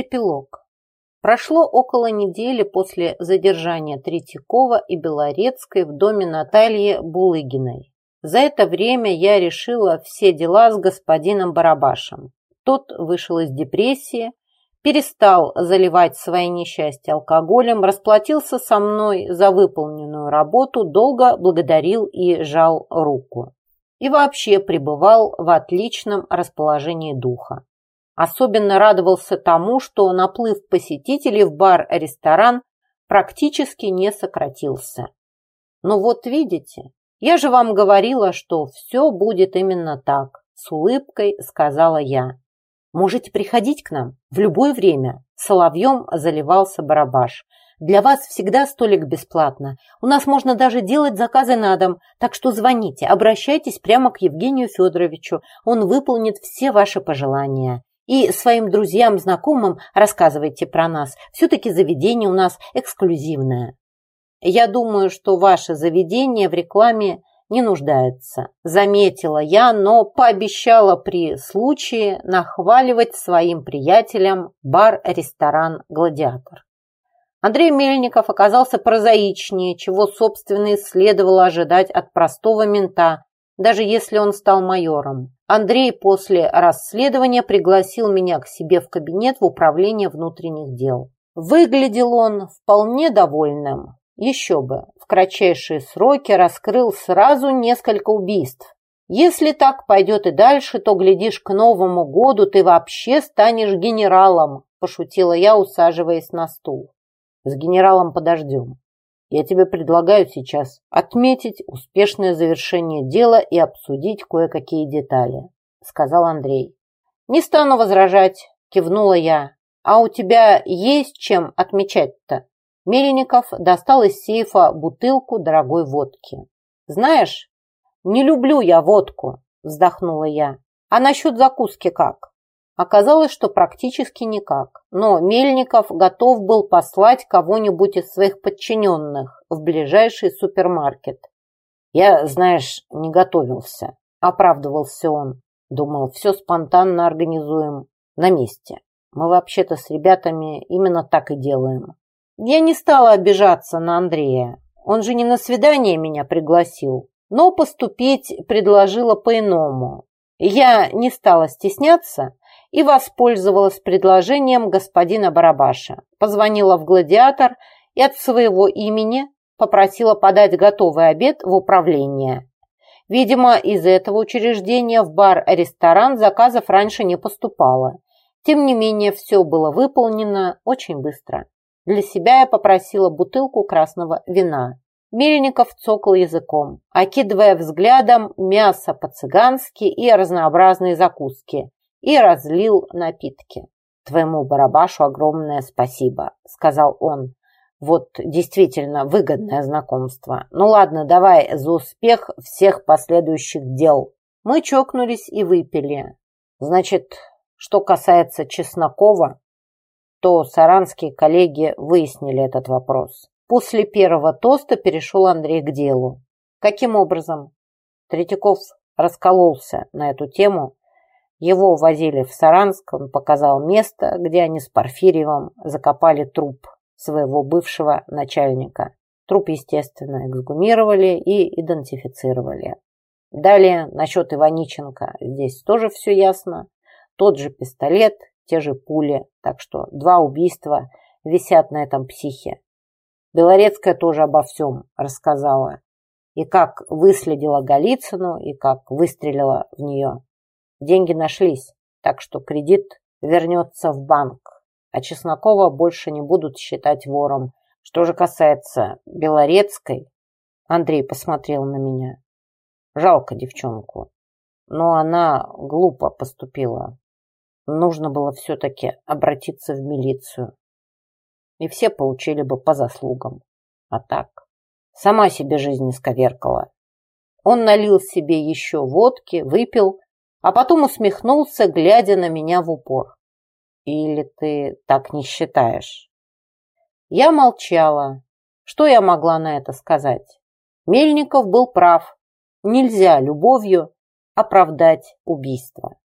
Эпилог. Прошло около недели после задержания Третьякова и Белорецкой в доме Натальи Булыгиной. За это время я решила все дела с господином Барабашем. Тот вышел из депрессии, перестал заливать свои несчастья алкоголем, расплатился со мной за выполненную работу, долго благодарил и жал руку. И вообще пребывал в отличном расположении духа. Особенно радовался тому, что наплыв посетителей в бар-ресторан практически не сократился. Но вот видите, я же вам говорила, что все будет именно так, с улыбкой сказала я. Можете приходить к нам в любое время. Соловьем заливался барабаш. Для вас всегда столик бесплатно. У нас можно даже делать заказы на дом, так что звоните, обращайтесь прямо к Евгению Федоровичу. Он выполнит все ваши пожелания. И своим друзьям, знакомым рассказывайте про нас. Все-таки заведение у нас эксклюзивное. Я думаю, что ваше заведение в рекламе не нуждается, заметила я, но пообещала при случае нахваливать своим приятелям бар-ресторан «Гладиатор». Андрей Мельников оказался прозаичнее, чего, собственно, и следовало ожидать от простого мента, даже если он стал майором. Андрей после расследования пригласил меня к себе в кабинет в управление внутренних дел. Выглядел он вполне довольным. Еще бы, в кратчайшие сроки раскрыл сразу несколько убийств. Если так пойдет и дальше, то, глядишь, к Новому году ты вообще станешь генералом, пошутила я, усаживаясь на стул. С генералом подождем. Я тебе предлагаю сейчас отметить успешное завершение дела и обсудить кое-какие детали», — сказал Андрей. «Не стану возражать», — кивнула я. «А у тебя есть чем отмечать-то?» Мельников достал из сейфа бутылку дорогой водки. «Знаешь, не люблю я водку», — вздохнула я. «А насчет закуски как?» Оказалось, что практически никак, но Мельников готов был послать кого-нибудь из своих подчиненных в ближайший супермаркет. «Я, знаешь, не готовился», – оправдывался он. Думал, все спонтанно организуем на месте. Мы вообще-то с ребятами именно так и делаем. Я не стала обижаться на Андрея. Он же не на свидание меня пригласил, но поступить предложила по-иному. Я не стала стесняться и воспользовалась предложением господина Барабаша. Позвонила в «Гладиатор» и от своего имени попросила подать готовый обед в управление. Видимо, из этого учреждения в бар-ресторан заказов раньше не поступало. Тем не менее, все было выполнено очень быстро. Для себя я попросила бутылку красного вина. Мельников цокал языком, окидывая взглядом мясо по-цыгански и разнообразные закуски и разлил напитки. «Твоему барабашу огромное спасибо», — сказал он. «Вот действительно выгодное знакомство. Ну ладно, давай за успех всех последующих дел». Мы чокнулись и выпили. Значит, что касается Чеснокова, то саранские коллеги выяснили этот вопрос. После первого тоста перешел Андрей к делу. Каким образом? Третьяков раскололся на эту тему его увозили в Саранск, он показал место, где они с Порфирьевым закопали труп своего бывшего начальника. Труп, естественно, эксгумировали и идентифицировали. Далее, насчет Иваниченко. Здесь тоже все ясно. Тот же пистолет, те же пули. Так что два убийства висят на этом психе. Белорецкая тоже обо всем рассказала. И как выследила Голицыну, и как выстрелила в нее. Деньги нашлись, так что кредит вернется в банк, а Чеснокова больше не будут считать вором. Что же касается Белорецкой, Андрей посмотрел на меня. Жалко девчонку, но она глупо поступила. Нужно было все-таки обратиться в милицию. И все получили бы по заслугам. А так, сама себе жизнь исковеркала. Он налил себе еще водки, выпил а потом усмехнулся, глядя на меня в упор. «Или ты так не считаешь?» Я молчала. Что я могла на это сказать? Мельников был прав. Нельзя любовью оправдать убийство.